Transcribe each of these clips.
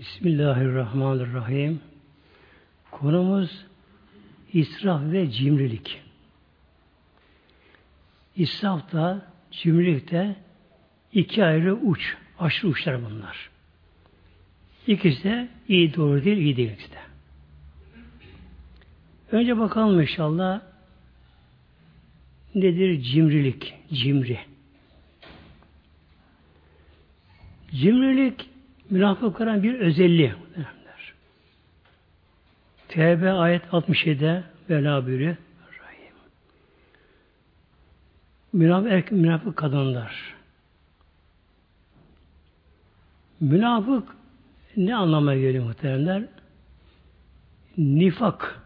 Bismillahirrahmanirrahim. Konumuz israf ve cimrilik. İsraf da cimrilik de iki ayrı uç, aşırı uçlar bunlar. İkisi de iyi doğru değil, iyi değil işte. Önce bakalım inşallah nedir cimrilik, cimri. Cimrilik münafıkların bir özelliği. Tevbe ayet 67'de Vela buyuruyor. Rahim. Münafık, münafık kadınlar. Münafık ne anlama geliyor muhteremler? Nifak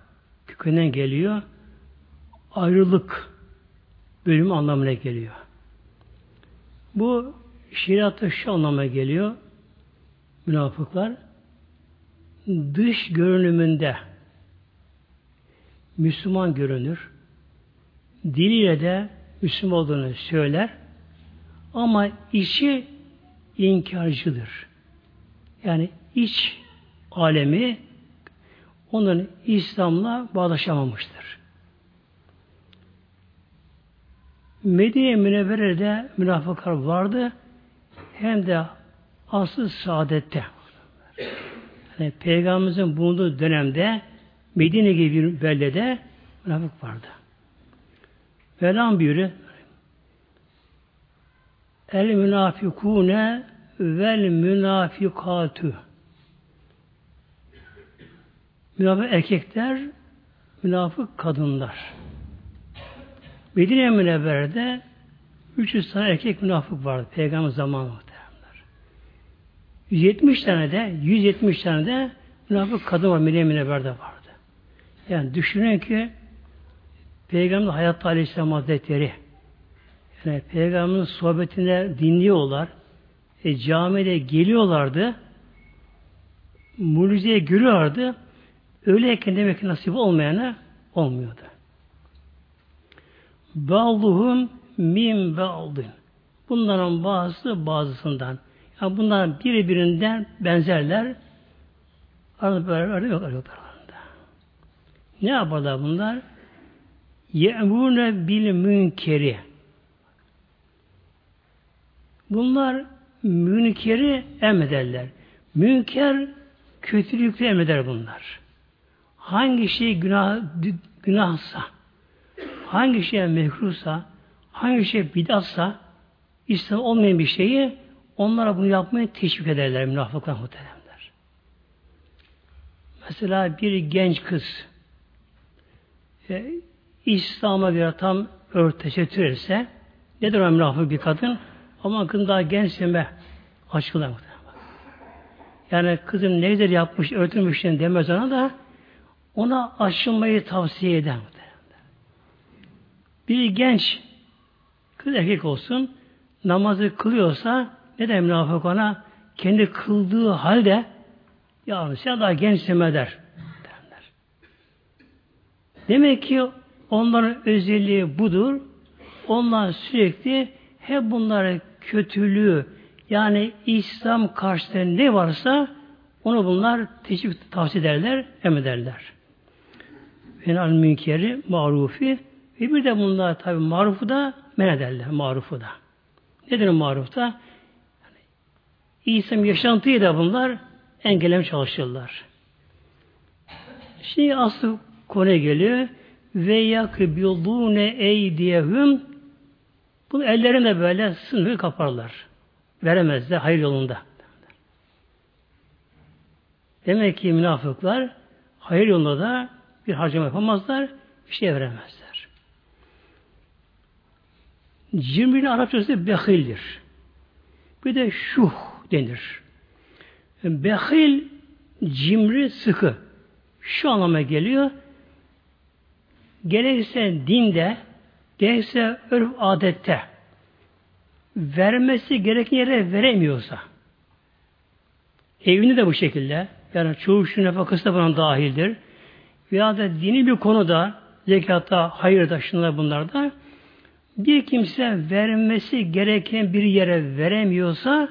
kökünden geliyor. Ayrılık bölümü anlamına geliyor. Bu şeriatta şu anlama geliyor. Münafıklar dış görünümünde Müslüman görünür. Diliyle de Müslüman olduğunu söyler. Ama içi inkarcıdır. Yani iç alemi onun İslam'la bağdaşamamıştır. Medine Münevvere'de münafıklar vardı. Hem de asıl saadette. Yani Peygamberimizin bulunduğu dönemde Medine gibi bir beldede münafık vardı. Velam buyuruyor. El münafikune vel münafikatü. Münafık erkekler, münafık kadınlar. Medine Münevvere'de 300 tane erkek münafık vardı peygamber zamanı muhtemelenler. 170 tane de 170 tane de münafık kadın var Medine Münevvere'de var. Yani düşünün ki Peygamber hayatta Aleyhisselam Hazretleri yani Peygamberin sohbetine dinliyorlar. E, camide geliyorlardı. Mucizeye görüyorlardı. Öyleyken demek ki nasip olmayana olmuyordu. Bağluhum min ba'dın. Bunların bazısı bazısından. Yani bunlar birbirinden benzerler. Arada böyle arıyorlar. Ne yaparlar bunlar? Ye'mune bil münkeri. Bunlar münkeri emrederler. Münker kötülükle emreder bunlar. Hangi şey günah, günahsa, hangi şey mekruhsa, hangi şey bidatsa, İslam olmayan bir şeyi onlara bunu yapmaya teşvik ederler münafıklar muhteremler. Mesela bir genç kız e, İslam'a bir tam örteşettür etse nedir o münafık bir kadın? Ama kızın daha gençseme açıklar Yani kızım nedir yapmış, örtülmüş demez ona da ona açılmayı tavsiye eder. Bir genç kız erkek olsun namazı kılıyorsa ne der münafık ona? Kendi kıldığı halde ya sen daha gençsin der. Demek ki onların özelliği budur. Onlar sürekli hep bunları kötülüğü yani İslam karşısında ne varsa onu bunlar teşvik tavsiye ederler, emrederler. Fenal münkeri, marufi ve bir de bunlar tabi marufu da men ederler, marufu da. Nedir maruf da? Yani, İslam yaşantıyı da bunlar engelleme çalışırlar. Şimdi asıl konuya geliyor. Ve yakbidune eydiyehum bu ellerine böyle sınırı kaparlar. Veremezler hayır yolunda. Demek ki münafıklar hayır yolunda da bir harcama yapamazlar, bir şey veremezler. Cimrinin Arapçası behildir. Bir de şuh denir. Behil cimri sıkı. Şu anlama geliyor. Gerekse dinde, gerekse örf adette. Vermesi gereken yere veremiyorsa. Evinde de bu şekilde. Yani çoğu şu nefakası da buna dahildir. Veya da dini bir konuda zekatta, hayırda, şunlar bunlarda bir kimse vermesi gereken bir yere veremiyorsa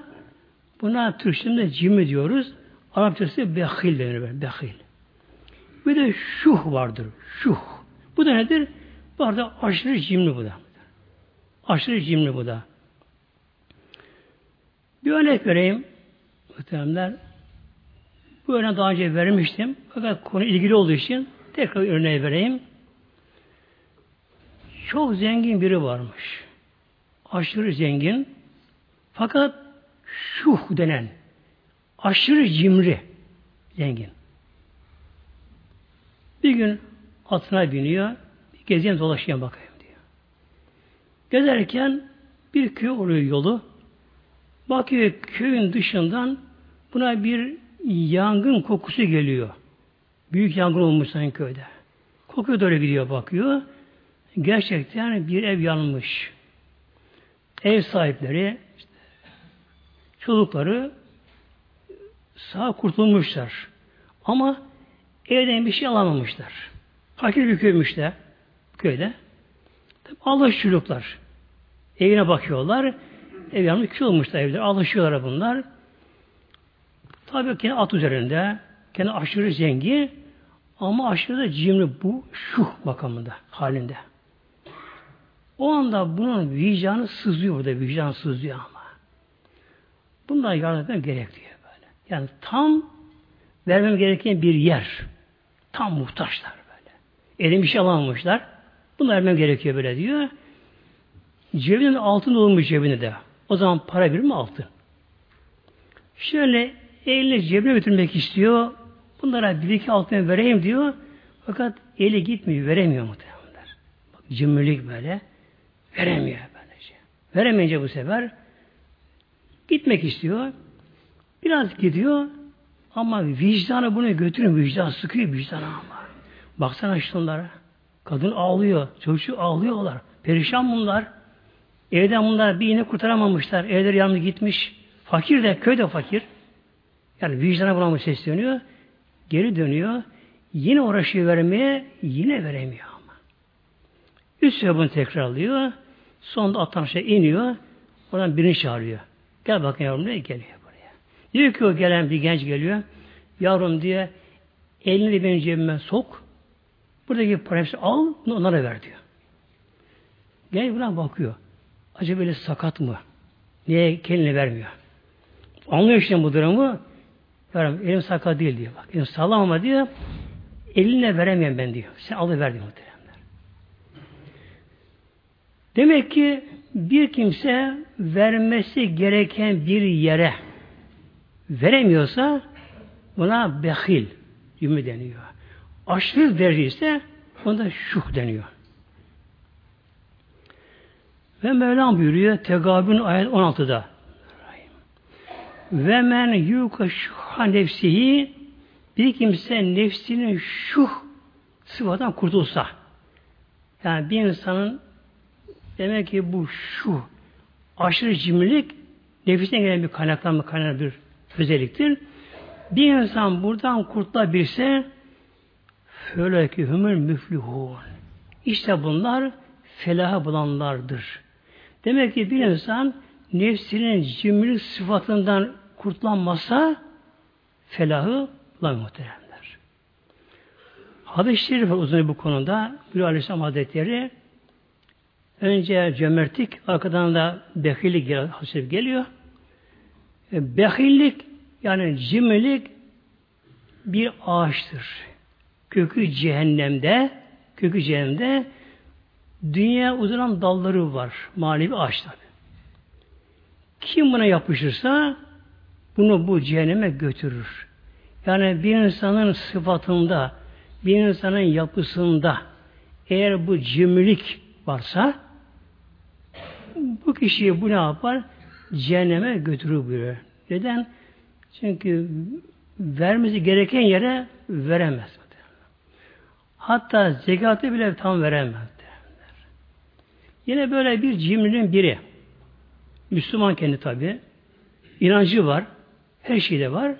buna Türkçe'de cimri diyoruz. Arapçası behil denir. Böyle, behil. Bir de şuh vardır. Şuh. Bu da nedir? Bu arada aşırı cimri bu da. Aşırı cimri bu da. Bir örnek vereyim. Muhteremler. Bu örneği daha önce vermiştim. Fakat konu ilgili olduğu için tekrar örneği vereyim. Çok zengin biri varmış. Aşırı zengin. Fakat şuh denen aşırı cimri zengin. Bir gün atına biniyor. Gezeyim dolaşayım bakayım diyor. Gezerken bir köy oluyor yolu. Bakıyor köyün dışından buna bir yangın kokusu geliyor. Büyük yangın olmuş sanki köyde. Kokuyor doğru gidiyor bakıyor. Gerçekten bir ev yanmış. Ev sahipleri, çocukları sağ kurtulmuşlar. Ama evden bir şey alamamışlar. Fakir bir köymüş de köyde. Alışçılıklar. Evine bakıyorlar. Ev yanmış kişi olmuşlar evde. Alışıyorlar bunlar. Tabii kendi at üzerinde. Kendi aşırı zengin. Ama aşırı da cimri bu şu makamında halinde. O anda bunun vicdanı sızıyor burada. Vicdan sızıyor Bundan yardım etmem gerekiyor böyle. Yani tam vermem gereken bir yer. Tam muhtaçlar böyle. Elim bir şey alamamışlar. Bunu vermem gerekiyor böyle diyor. Cebinde altın olmuş cebinde de. O zaman para bir mi altın? Şöyle eline cebine götürmek istiyor. Bunlara bir iki altın vereyim diyor. Fakat eli gitmiyor, veremiyor muhtemelenler. Bak cimrilik böyle. Veremiyor böylece. Veremeyince bu sefer gitmek istiyor. Biraz gidiyor ama vicdanı bunu götürün. Vicdan sıkıyor vicdanı ama. Baksana şunlara. Kadın ağlıyor. Çocuk ağlıyorlar. Perişan bunlar. Evden bunlar bir iğne kurtaramamışlar. Evleri yalnız gitmiş. Fakir de, köy de fakir. Yani vicdana bulanmış sesleniyor. Geri dönüyor. Yine uğraşıyor vermeye, yine veremiyor ama. Üst sefer bunu tekrarlıyor. Sonunda attan şey iniyor. Oradan birini çağırıyor. Gel bakın yavrum ne geliyor buraya. Diyor ki o gelen bir genç geliyor. Yavrum diye elini benim cebime sok. Buradaki para al, onlara ver diyor. Genç buna bakıyor. Acaba böyle sakat mı? Niye kendine vermiyor? Anlıyor işte bu durumu. Yavrum elim sakat değil diyor. Bak elim sağlam ama diyor. Eline veremem ben diyor. Sen alıver diyor muhteremler. Demek ki bir kimse vermesi gereken bir yere veremiyorsa buna behil yümü deniyor. Aşırı verirse onda şuh deniyor. Ve Mevlam buyuruyor Tegabün ayet 16'da ve men yuka şuha nefsihi bir kimse nefsinin şuh sıfatından kurtulsa yani bir insanın demek ki bu şu aşırı cimrilik nefisine gelen bir kaynaklanma kaynağı bir özelliktir. Bir insan buradan kurtulabilse ki hümül müflihun. İşte bunlar felaha bulanlardır. Demek ki bir insan nefsinin cimrilik sıfatından kurtulanmasa felahı bulamıyor muhteremler. Hadis-i şerif uzun bu konuda. Bir Aleyhisselam Hazretleri önce cömertlik, arkadan da behillik hadis geliyor. E, yani cimrilik bir ağaçtır. Kökü cehennemde, kökü cehennemde dünya uzanan dalları var. Manevi ağaçlar. Kim buna yapışırsa bunu bu cehenneme götürür. Yani bir insanın sıfatında, bir insanın yapısında eğer bu cimrilik varsa bu kişiyi bu ne yapar? Cehenneme götürür buyuruyor. Neden? Çünkü vermesi gereken yere veremez. Hatta zekatı bile tam veremez. Yine böyle bir cimrinin biri. Müslüman kendi tabi. inancı var. Her şeyde var.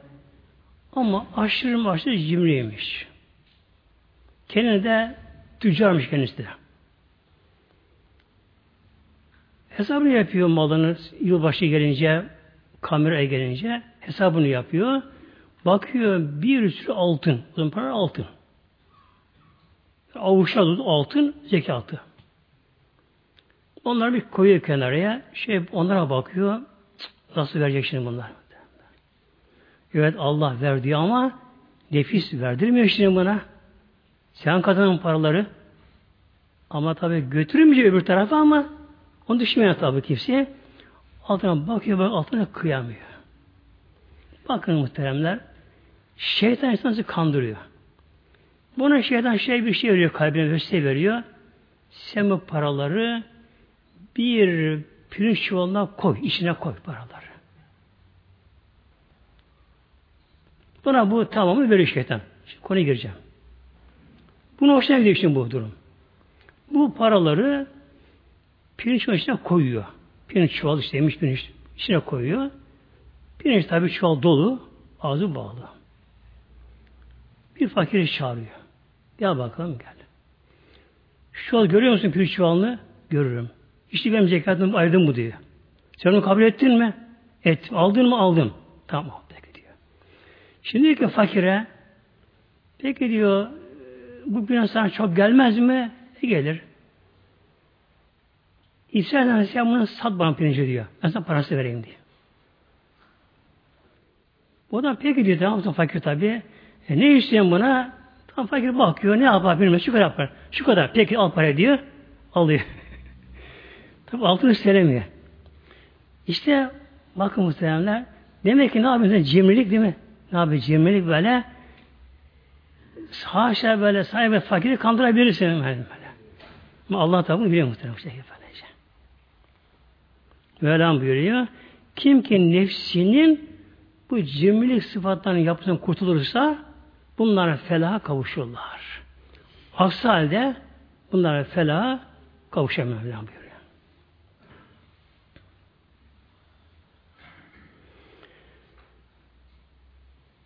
Ama aşırı aşırı cimriymiş. Kendine de tüccarmış kendisi de. Hesabını yapıyor malını yılbaşı gelince, kameraya gelince hesabını yapıyor. Bakıyor bir sürü altın. Uzun para altın. Avuçta altın zekatı. Onlar bir koyuyor kenarıya. Şey onlara bakıyor. Nasıl verecek şimdi bunlar? Evet Allah verdi ama nefis verdirmiyor şimdi buna. Sen kazanın paraları. Ama tabi götürmeyecek öbür tarafa ama onu düşünmüyor tabi kimse. Altına bakıyor bak altına kıyamıyor. Bakın muhteremler. Şeytan insanı kandırıyor. Buna şeytan şey bir şey veriyor kalbine vesile veriyor. Sen bu paraları bir pirinç çuvalına koy, içine koy paraları. Buna bu tamamı veriyor şeytan. Şimdi konuya gireceğim. Bunu hoşuna gidiyor şimdi bu durum. Bu paraları pirinç içine koyuyor. Pirinç çuval işte yemiş pirinç içine koyuyor. Pirinç tabi çuval dolu, ağzı bağlı. Bir fakiri çağırıyor. Gel bakalım gel. Şu an görüyor musun pirinç çuvalını? Görürüm. İşte benim zekatımı ayırdım bu diyor. Sen onu kabul ettin mi? Ettim. Aldın mı? Aldım. Tamam. Peki diyor. Şimdi diyor ki fakire peki diyor bu gün sana çok gelmez mi? E gelir. İstersen sen bunu sat bana pirinci diyor. Ben sana parası vereyim diyor. O da peki diyor tamam fakir tabi. E, ne isteyen buna? Tam fakir bakıyor ne yapar bilmez şu kadar yapar. Şu kadar peki al para diyor. Alıyor. Tabi altını söylemiyor. İşte bakın muhteremler demek ki ne yapıyorsun? Cimrilik değil mi? Ne yapıyor? Cimrilik böyle haşa böyle sahibi fakiri kandırabilirsin böyle. Ama Allah tabi biliyor muhterem şey böylece. Mevlam buyuruyor. Kim ki nefsinin bu cimrilik sıfatlarının yapısından kurtulursa bunlara felaha kavuşurlar. Aksi halde bunlara felaha kavuşamıyor Mevlam buyuruyor.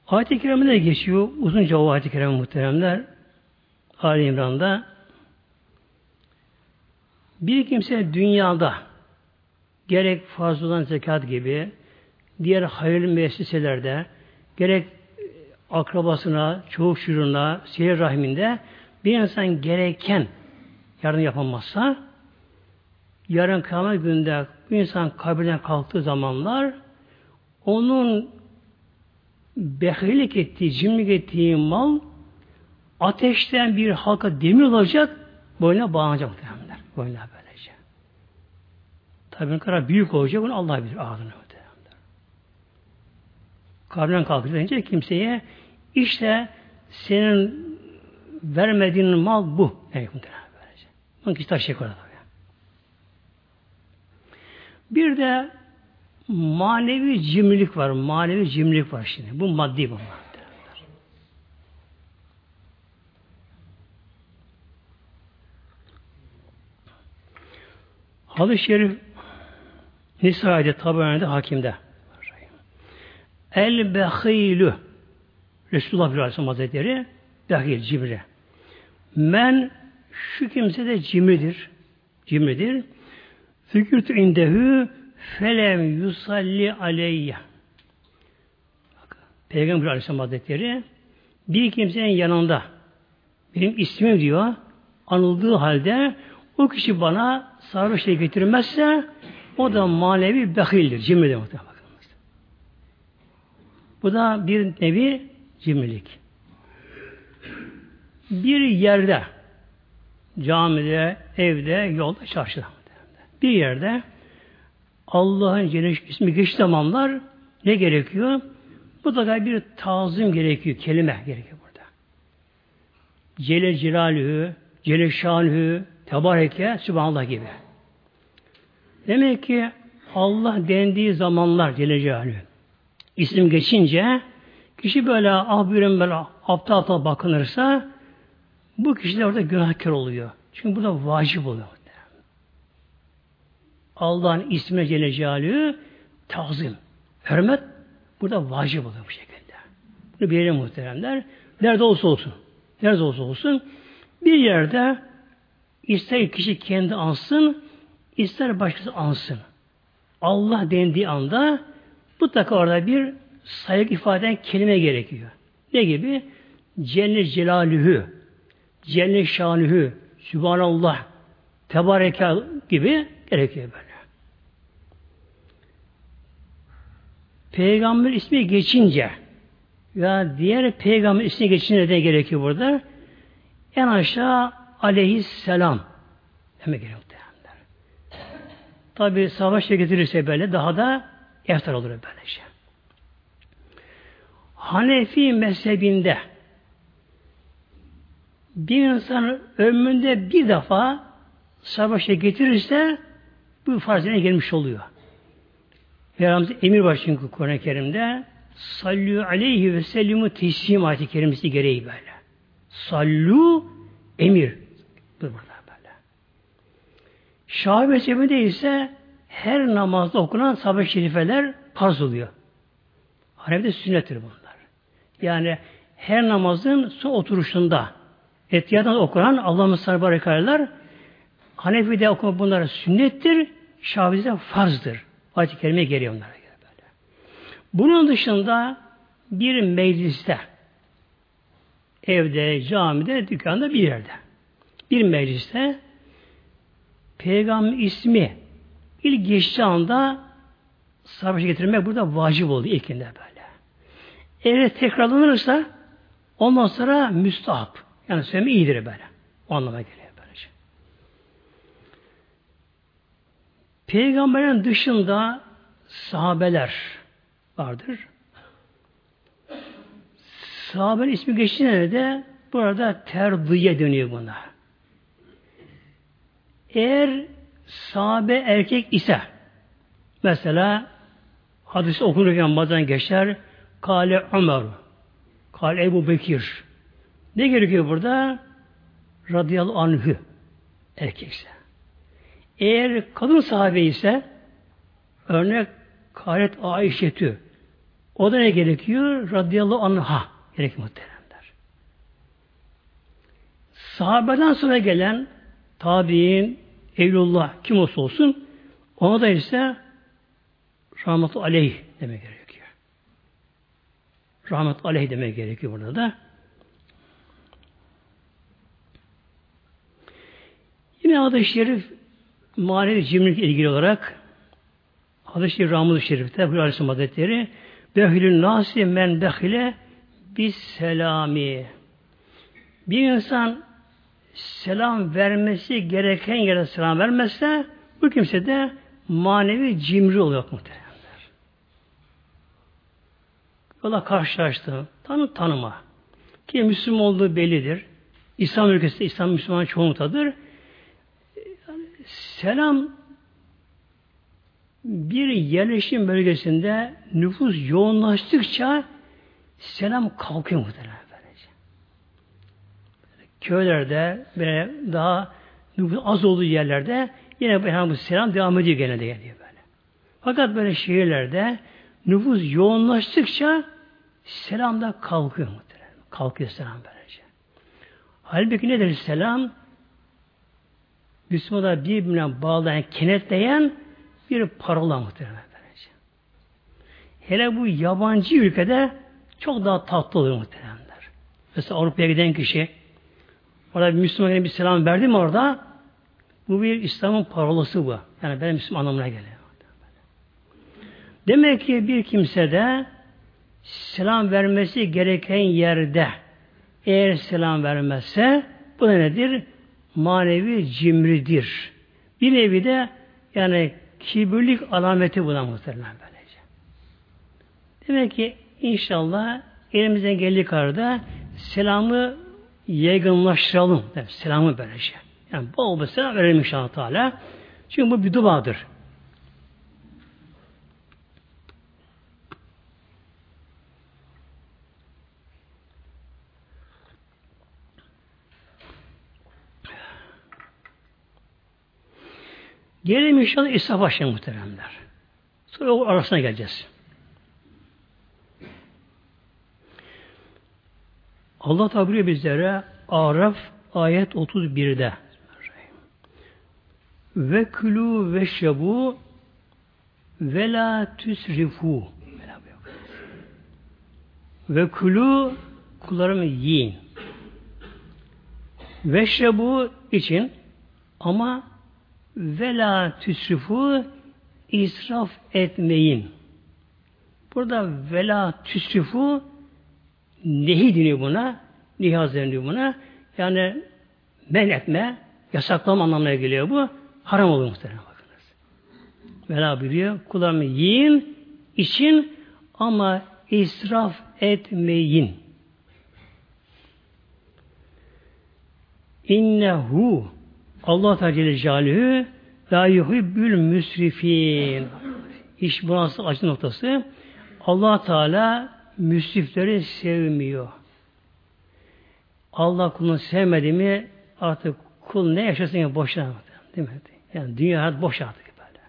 Ayet-i Kerime'de geçiyor. Uzunca o Ayet-i Kerime muhteremler. Ali İmran'da bir kimse dünyada gerek fazladan zekat gibi diğer hayırlı müesseselerde gerek akrabasına, çoğu şuruna, seyir rahiminde bir insan gereken yardım yapamazsa yarın kıyamet günde bu insan kabirden kalktığı zamanlar onun behilik ettiği, cimrilik ettiği mal ateşten bir halka demir olacak, boynuna bağlanacak muhtemelenler. Böylece. Tabi ne kadar büyük olacak, onu Allah bilir ağzını. Kabrinden kalkınca kimseye işte senin vermediğin mal bu. Evet. Bunun kişi taşıyacak orada. Bir de manevi cimrilik var. Manevi cimrilik var şimdi. Bu maddi bu. Hadis-i Şerif Nisa'da tabianede hakimde. El behilü Resulullah Aleyhisselam Hazretleri dahil cimri. Men şu kimse de cimridir. Cimridir. Fikürtü indehü felem yusalli aleyye. Peygamber Aleyhisselam Hazretleri bir kimsenin yanında benim ismim diyor anıldığı halde o kişi bana sarı şey getirmezse o da manevi behildir. Cimridir muhtemelen. Bu da bir nevi cimrilik. Bir yerde camide, evde, yolda, çarşıda bir yerde Allah'ın Celle ismi geç zamanlar ne gerekiyor? Bu da bir tazim gerekiyor, kelime gerekiyor burada. Celle Cilalühü, Celle Şanühü, Tebareke, Sübhanallah gibi. Demek ki Allah dendiği zamanlar Celle. İsim geçince kişi böyle ah böyle aptal aptal bakınırsa bu kişi de orada günahkar oluyor. Çünkü bu da vacip oluyor. Allah'ın ismi Celle Celaluhu tazim, hürmet burada vacip oluyor bu şekilde. Bunu bilelim muhteremler. Nerede olsa olsun. Nerede olsa olsun. Bir yerde ister kişi kendi ansın, ister başkası ansın. Allah dendiği anda mutlaka orada bir saygı ifade eden kelime gerekiyor. Ne gibi? Cennet Celalühü, Cennet Şanühü, Sübhanallah, Tebareka gibi gerekiyor böyle. Peygamber ismi geçince ya diğer peygamber ismi geçince ne gerekiyor burada? En aşağı aleyhisselam demek gerekiyor. Tabi savaşa getirirse böyle daha da eftar olur böylece. Hanefi mezhebinde bir insan ömründe bir defa savaşa getirirse bu farzine gelmiş oluyor. Peygamber emir var çünkü Kur'an-ı Kerim'de sallu aleyhi ve sellimu teslim ayeti kerimesi gereği böyle. Sallu emir. Bu burada Şahi mezhebinde ise her namazda okunan sabah şerifeler farz oluyor. Hanefi'de sünnettir bunlar. Yani her namazın son oturuşunda etiyattan okunan Allah'ın sarı barikalar Hanefi'de okuma bunlar sünnettir, Şafii'de farzdır. Ayet-i Kerime geliyor onlara göre böyle. Bunun dışında bir mecliste evde, camide, dükkanda bir yerde bir mecliste peygamber ismi ilk geçtiği anda savaşa getirmek burada vacip oldu ilkinde böyle. Eğer tekrarlanırsa ondan sonra müstahap. Yani söyleme iyidir böyle. O anlama geliyor böylece. Peygamberin dışında sahabeler vardır. Sahabenin ismi geçtiğinde de burada terdiye dönüyor buna. Eğer sahabe erkek ise mesela hadis okunurken bazen geçer Kale Ömer Kale Ebu Bekir ne gerekiyor burada? Radıyallahu anhü erkekse. Eğer kadın sahabe ise örnek Kalet Ayşetü o da ne gerekiyor? Radıyallahu anha gerekiyor muhteremler. Sahabeden sonra gelen tabi'in, Evlullah kim olsa olsun ona da ise rahmetu aleyh demek gerekiyor. Rahmet aleyh demek gerekiyor burada da. Yine adı şerif manevi cimrilik ilgili olarak hadis-i şerif Ramuz-u Şerif'te bu Aleyhisselam Hazretleri Behülün nasi men behile bis selami bir insan selam vermesi gereken yere selam vermezse bu kimse de manevi cimri oluyor muhteremler. Yola karşılaştı. Tanı tanıma. Ki Müslüman olduğu bellidir. İslam ülkesinde İslam Müslüman çoğunluktadır. Yani selam bir yerleşim bölgesinde nüfus yoğunlaştıkça selam kalkıyor muhtemelen köylerde ve daha nüfus az olduğu yerlerde yine bu selam devam ediyor genelde geliyor böyle. Fakat böyle şehirlerde nüfus yoğunlaştıkça selam da kalkıyor muhtemelen. Kalkıyor selam böylece. Halbuki nedir selam? Müslümanlar birbirine bağlayan, kenetleyen bir parola muhtemelen böylece. Hele bu yabancı ülkede çok daha tatlı oluyor muhtemelenler. Mesela Avrupa'ya giden kişi Orada bir Müslüman bir selam verdi mi orada? Bu bir İslam'ın parolası bu. Yani ben Müslüman anlamına geliyor. Demek ki bir kimse de selam vermesi gereken yerde eğer selam vermezse bu da nedir? Manevi cimridir. Bir nevi de yani kibirlik alameti buna muhtemelen böylece. Demek ki inşallah elimizden geldiği kadar selamı yaygınlaştıralım. Yani selamı böylece. Yani bol bol selam verelim inşallah Teala. Çünkü bu bir duadır. Gelelim inşallah İsra başlayalım muhteremler. Sonra o arasına geleceğiz. Allah tabiri bizlere Araf ayet 31'de ve külü ve şebu ve la tüsrifu Ve kulu kullarımı yiyin. Veşrebu için ama vela tüsrifu israf etmeyin. Burada vela tüsrifu nehi deniyor buna. Nihaz deniyor buna. Yani men etme, yasaklama anlamına geliyor bu. Haram oluyor muhtemelen bakınız. Vela buyuruyor. Kullarımı yiyin için ama israf etmeyin. İnnehu Allah Teala Celle la yuhibbül müsrifin. İş burası acı noktası. Allah Teala müsrifleri sevmiyor. Allah kulunu sevmedi mi artık kul ne yaşasın ya boşuna değil mi? Yani dünya hayat boş artık böyle.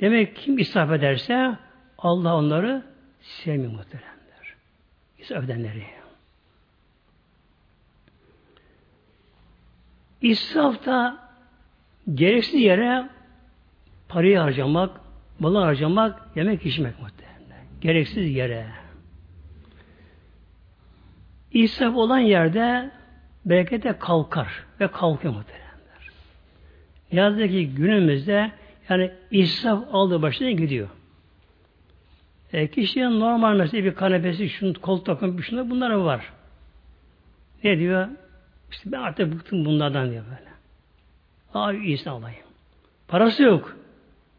Demek kim israf ederse Allah onları sevmiyor muhteremler. İsraf edenleri. İsraf da gereksiz yere parayı harcamak, malı harcamak, yemek içmek muhtemelen. Gereksiz yere. İsraf olan yerde berekete kalkar ve kalkıyor muhteremler. Yazdı ki günümüzde yani israf aldığı başına gidiyor. E, kişinin normal mesela bir kanepesi, şunu kol takım, şunlar bunlar var. Ne diyor? İşte ben artık bıktım bunlardan diyor böyle. Abi iyisini alayım. Parası yok.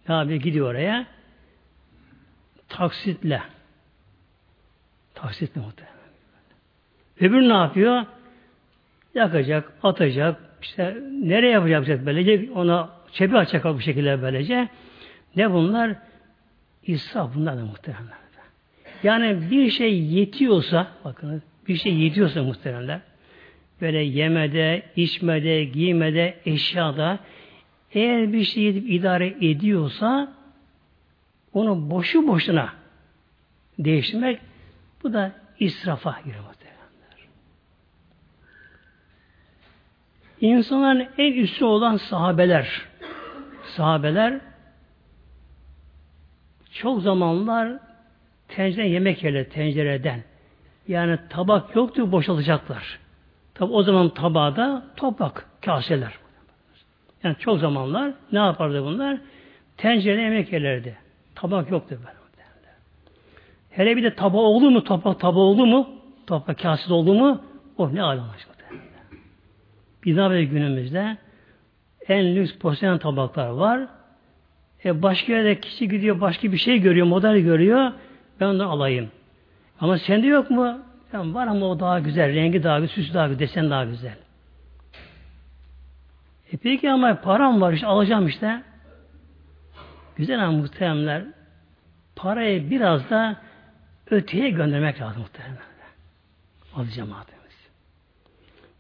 Ne yapıyor? Gidiyor oraya. Taksitle. Taksitle muhtemelen. Öbür ne yapıyor? Yakacak, atacak, işte nereye yapacak böylece ona çepi açacak bu şekilde böylece. Ne bunlar? İsraf bunlar da muhteremler. Yani bir şey yetiyorsa, bakın bir şey yetiyorsa muhteremler, böyle yemede, içmede, giymede, eşyada eğer bir şey yedip idare ediyorsa onu boşu boşuna değiştirmek bu da israfa giriyor. İnsanların en üstü olan sahabeler sahabeler çok zamanlar tencere yemek yerler tencereden. Yani tabak yoktu boşalacaklar. Tabi o zaman tabağı da toprak, kaseler. Yani çok zamanlar ne yapardı bunlar? Tencerede yemek yerlerdi. Tabak yoktu böyle. Hele bir de taba oldu mu, toprak taba oldu mu, toprak kasede oldu mu, o ne alem Bir daha böyle günümüzde en lüks porselen tabaklar var. E başka yerde kişi gidiyor, başka bir şey görüyor, model görüyor. Ben onu alayım. Ama sende yok mu? Yani var ama o daha güzel, rengi daha güzel, süsü daha güzel, desen daha güzel. E peki ama param var işte alacağım işte. Güzel ama muhteremler parayı biraz da öteye göndermek lazım muhteremler. Alacağım ademiz.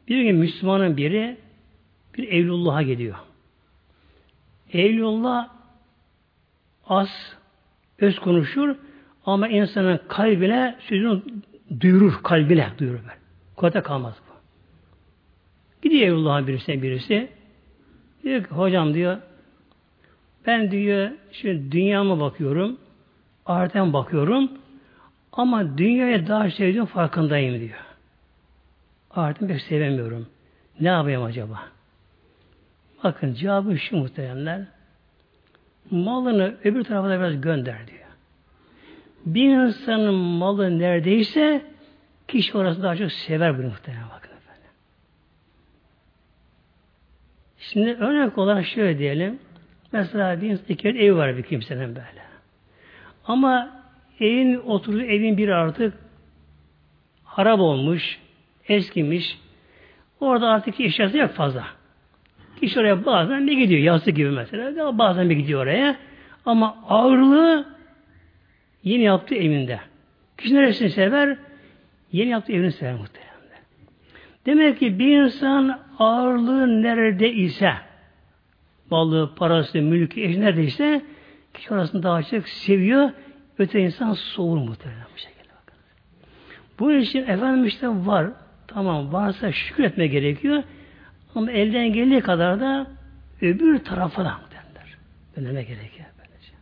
Bir gün Müslümanın biri bir Evlullah'a gidiyor. Evlullah az, öz konuşur ama insanın kalbine sözünü duyurur, kalbine duyurur. Kuvvete kalmaz bu. Gidiyor Evlullah'a birisi, birisi. Diyor ki hocam diyor ben diyor şimdi dünyama bakıyorum, ahiretten bakıyorum ama dünyaya daha sevdiğim farkındayım diyor. Ahireti pek sevemiyorum. Ne yapayım acaba? Bakın cevabı şu muhteremler. Malını öbür tarafa da biraz gönder diyor. Bir insanın malı neredeyse kişi orası daha çok sever bunu muhtemelen bakın efendim. Şimdi örnek olarak şöyle diyelim. Mesela bir iki ev var bir kimsenin böyle. Ama evin oturduğu evin bir artık harap olmuş, eskimiş. Orada artık eşyası yok fazla. Kişi oraya bazen bir gidiyor. Yastık gibi mesela. Bazen bir gidiyor oraya. Ama ağırlığı yeni yaptığı evinde. Kişi neresini sever? Yeni yaptığı evini sever muhtemelen. Demek ki bir insan ağırlığı nerede ise balığı, parası, mülkü, eş neredeyse kişi orasını daha çok seviyor. Öte insan soğur muhtemelen bu şekilde. Bakın. Bu için efendim işte var. Tamam varsa şükür etme gerekiyor. Ama elden geldiği kadar da öbür tarafa da derler. Döneme gerekiyor böylece.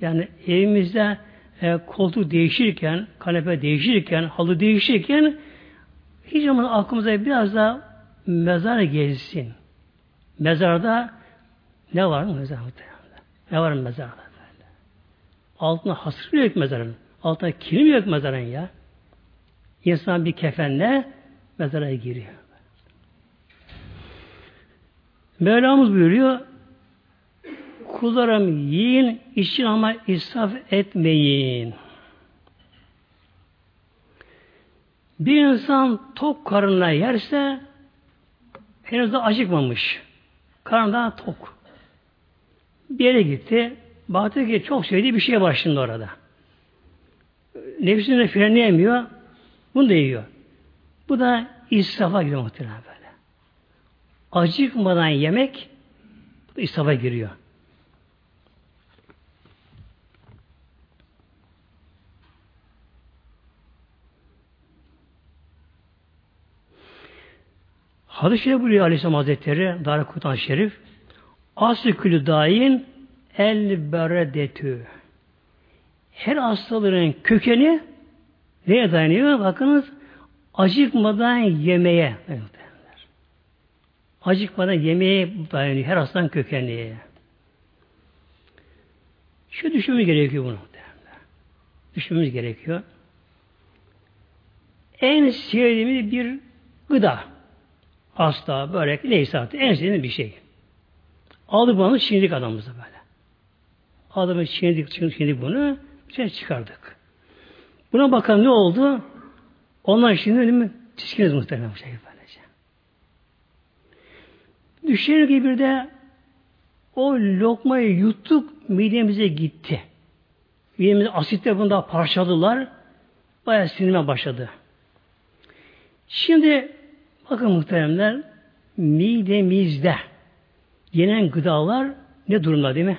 Yani evimizde e, koltuk değişirken, kanepe değişirken, halı değişirken hiç zaman aklımıza biraz da mezar gezsin. Mezarda ne var mı mezarda? Ne var mı mezarda? Altına hasır yok mezarın. Altına kilim yok mezarın ya. İnsan bir kefenle mezara giriyor. Mevlamız buyuruyor kullarım yiyin, için ama israf etmeyin. Bir insan tok karnına yerse henüz de acıkmamış. Karnında tok. Bir yere gitti. Baktı ki çok sevdiği bir şey var şimdi orada. Nefsini de frenleyemiyor. Bunu da yiyor. Bu da israfa giriyor muhtemelen böyle. Acıkmadan yemek israfa giriyor. Hadis-i Şerif buyuruyor Aleyhisselam Hazretleri, Dar Kutan Şerif, Aslı külü dain el beredetü. Her hastalığın kökeni neye dayanıyor? Bakınız acıkmadan yemeye Acıkmadan yemeğe dayanıyor. Her hastalığın kökeni. Şu düşünmemiz gerekiyor bunu. Düşünmemiz gerekiyor. En sevdiğimiz bir gıda. Hasta, börek, neyse artık en sevdiğim bir şey. Aldık bunu çiğnedik adamımıza böyle. Adamı çiğnedik, çiğnedik bunu, şey çıkardık. Buna bakalım ne oldu? Onlar şimdi öyle mi? Tiskiniz muhtemelen bu şekilde böylece. Düşünün ki bir de o lokmayı yuttuk, midemize gitti. Midemize asitle bunu daha parçaladılar. Bayağı sinirme başladı. Şimdi Bakın muhteremler midemizde yenen gıdalar ne durumda değil mi?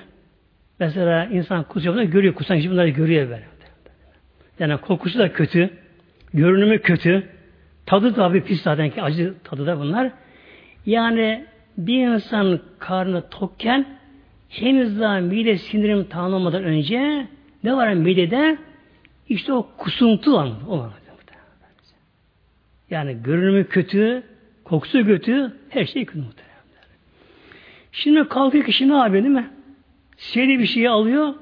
Mesela insan kusuyor görüyor. Kusan kişi bunları görüyor böyle. Yani kokusu da kötü. Görünümü kötü. Tadı da bir pis zaten ki acı tadı da bunlar. Yani bir insan karnı tokken henüz daha mide sindirim tamamlamadan önce ne var midede? İşte o kusuntu var. O var. Yani görünümü kötü, kokusu kötü, her şey kötü muhtemelen. Şimdi kalkıyor kişi ne yapıyor değil mi? Sevdiği bir şeyi alıyor,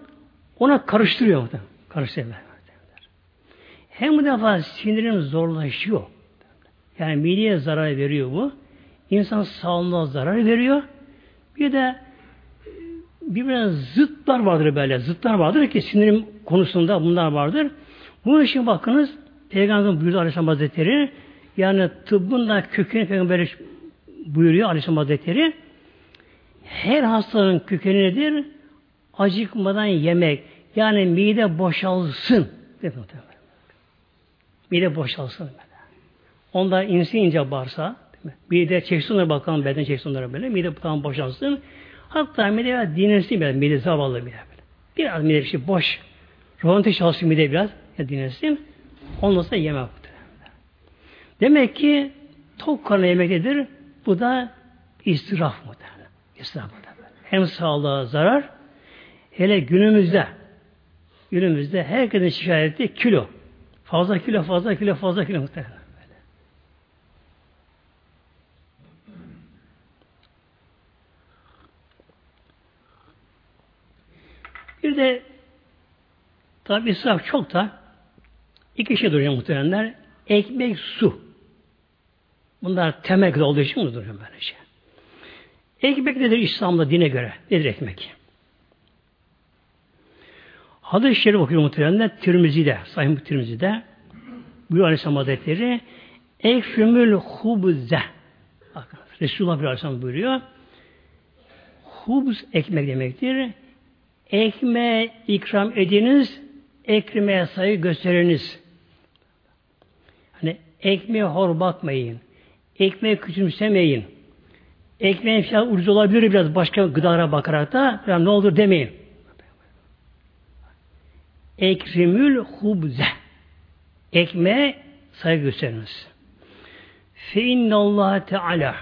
ona karıştırıyor muhtemelen. Karıştırıyor. Hem bu defa sinirim zorlaşıyor. Yani mideye zarar veriyor bu. İnsan sağlığına zarar veriyor. Bir de birbirine zıtlar vardır böyle. Zıtlar vardır ki sinirim konusunda bunlar vardır. Bu için bakınız Peygamber buyurdu Aleyhisselam Hazretleri yani tıbbın da kökeni peygamber buyuruyor Aleyhisselam Hazretleri. Her hastalığın kökeni nedir? Acıkmadan yemek. Yani mide boşalsın. Mide boşalsın. Onda insi ince bağırsa, mide çeksin bakalım, beden çeksin böyle, mide tam boşalsın. Hatta mide biraz dinlensin biraz, mide zavallı mide. Biraz mide bir şey boş. Romantik çalışsın mide biraz, ya dinlensin. Ondan sonra yemek. Demek ki tok karnı yemektedir. Bu da israf mı derler. İsraf mı derler. Hem sağlığa zarar, hele günümüzde günümüzde herkesin şikayeti kilo. Fazla kilo, fazla kilo, fazla kilo muhtemelen. Bir de tabi israf çok da iki şey duruyor muhtemelenler. Ekmek, su. Bunlar temel olduğu için duruyor böylece. Ekmek nedir İslam'da dine göre? Nedir ekmek? Hadis-i Şerif okuyor muhtemelen Tirmizi'de, Sahih Tirmizi'de buyuruyor Aleyhisselam Hazretleri Ekfümül hubze Resulullah bir Aleyhisselam buyuruyor Hubz ekmek demektir. Ekmeğe ikram ediniz, ekmeğe sayı gösteriniz. Ekmeğe hor bakmayın. Ekmeği küçümsemeyin. Ekmeğin falan ucuz olabilir biraz başka gıdalara bakarak da biraz ne olur demeyin. Ekrimül hubze. Ekmeğe saygı gösteriniz. Fe innallâhe teâlâ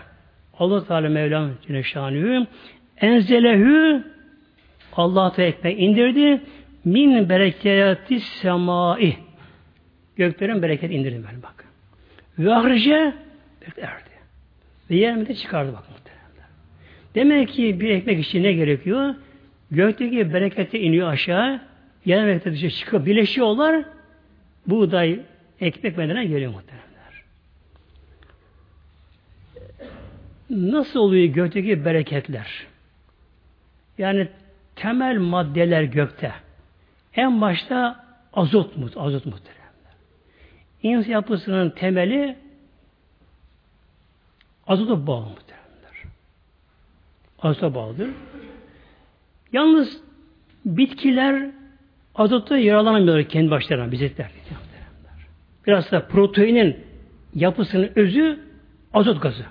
Allah Teala Mevlam Celle Şanühü enzelehu Allah Teala ekmek indirdi min bereketi semai göklerin bereket indirdim ben bak. Ve ahrice erdi. Ve yerime de çıkardı bak muhtemelen. Demek ki bir ekmek için ne gerekiyor? Gökteki berekete iniyor aşağı. Yer berekete dışarı çıkıyor. Birleşiyorlar. Buğday ekmek bedene geliyor muhtemelen. Nasıl oluyor gökteki bereketler? Yani temel maddeler gökte. En başta azot mu? Azot muhteremler. İnsan yapısının temeli azota bağlı muhteremler. Azota bağlıdır. Yalnız bitkiler azota yaralanamıyorlar kendi başlarına bizler. Biraz da proteinin yapısının özü azot gazı.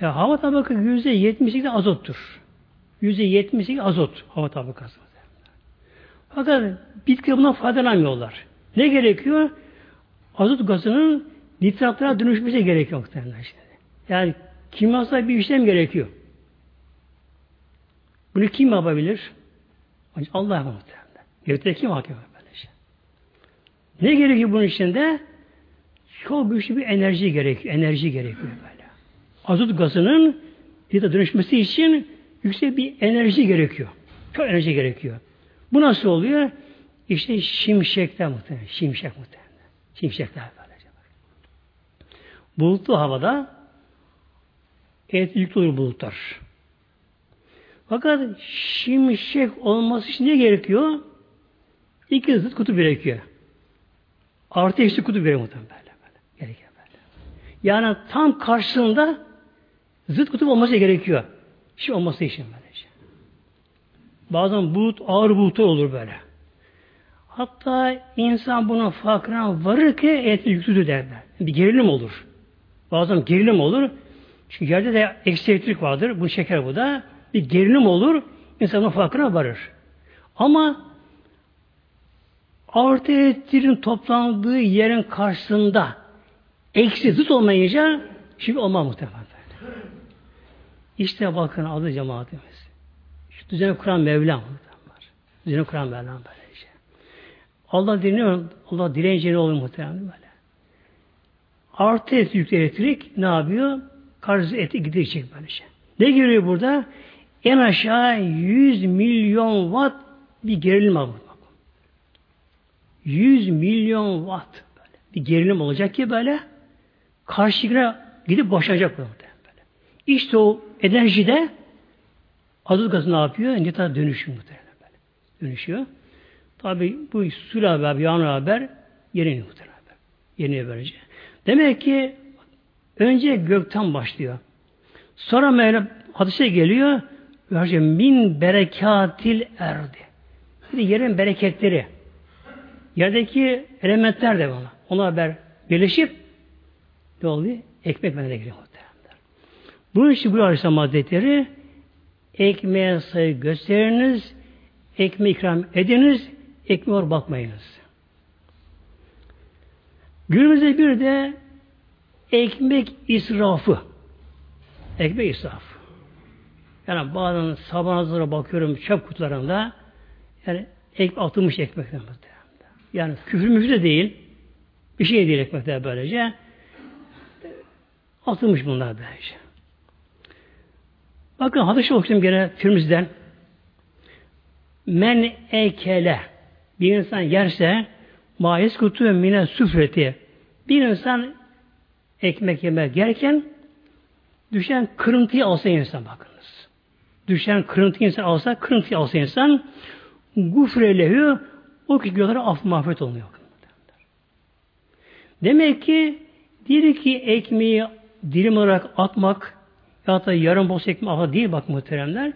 Ya, hava tabakası yüzde yetmişlik azottur. Yüzde yetmişlik azot hava tabakası. Fakat bitki bundan faydalanmıyorlar. Ne gerekiyor? Azot gazının nitratlara dönüşmesi gerekiyor muhtemelen işte. Yani kimyasal bir işlem gerekiyor. Bunu kim yapabilir? Allah yapar muhtemelen. Gökte kim hakim böyle şey. Ne gerekiyor bunun içinde? Çok güçlü bir enerji gerekiyor. Enerji gerekiyor böyle. Azot gazının nitrata dönüşmesi için yüksek bir enerji gerekiyor. Çok enerji gerekiyor. Bu nasıl oluyor? İşte şimşekler muhtemelen. Şimşek muhtemelen. Şimşekler böylece. Bulutlu havada evet yüklü olur bulutlar. Fakat şimşek olması için ne gerekiyor? İki zıt kutup gerekiyor. Artı eksi kutup gerekiyor böyle. böyle. Gerekiyor böyle. Yani tam karşısında zıt kutup olması gerekiyor. Şey olması için böylece. Bazen bulut ağır bulut olur böyle. Hatta insan bunun farkına varır ki et yüklüdür derler. Bir gerilim olur. Bazen gerilim olur. Çünkü yerde de eksi elektrik vardır. Bu şeker bu da. Bir gerilim olur. İnsanın farkına varır. Ama artı elektriğin toplandığı yerin karşısında eksi zıt olmayınca şimdi olmaz muhtemelen. İşte bakın adı cemaatimiz. Şu düzeni kuran Mevlam. Düzeni kuran Mevlam böyle. Allah dinliyor, Allah dileyince ne olur muhtemelen böyle. Artı et yüklü elektrik ne yapıyor? Karşı eti gidecek böyle şey. Ne görüyor burada? En aşağı 100 milyon watt bir gerilim var. 100 milyon watt böyle. bir gerilim olacak ki böyle karşıya gidip boşanacak böyle. İşte o enerjide azot gazı ne yapıyor? Nitrat dönüşüyor muhtemelen böyle. Dönüşüyor. Tabi bu suyla beraber, yağınla beraber yeriniyor muhtemelen. Yeriniyor böylece. Demek ki önce gökten başlıyor. Sonra Mevla hadise geliyor. Min berekatil erdi. Bir yerin bereketleri. Yerdeki elementler de bana. Ona haber birleşip ne oluyor? Ekmek bana giriyor. Bunun için bu Aleyhisselam Hazretleri ekmeğe sayı gösteriniz, ekmeği ikram ediniz, ekmeğe bakmayınız. Günümüzde bir de ekmek israfı. Ekmek israfı. Yani bazen sabahlara bakıyorum çöp kutularında yani ek, atılmış ekmekler Yani küfür müfür de değil. Bir şey değil ekmekler böylece. Atılmış bunlar böylece. Bakın hadis okuyayım gene Tirmiz'den. Men ekele bir insan yerse maiz kutu mine süfreti bir insan ekmek yemek yerken düşen kırıntıyı alsa insan bakınız. Düşen kırıntıyı insan alsa, kırıntıyı alsa insan gufrelehü o ki günahları af mahvet oluyor. Demek ki diri ki ekmeği dilim olarak atmak ya da yarım boş ekmek aha değil bak muhteremler.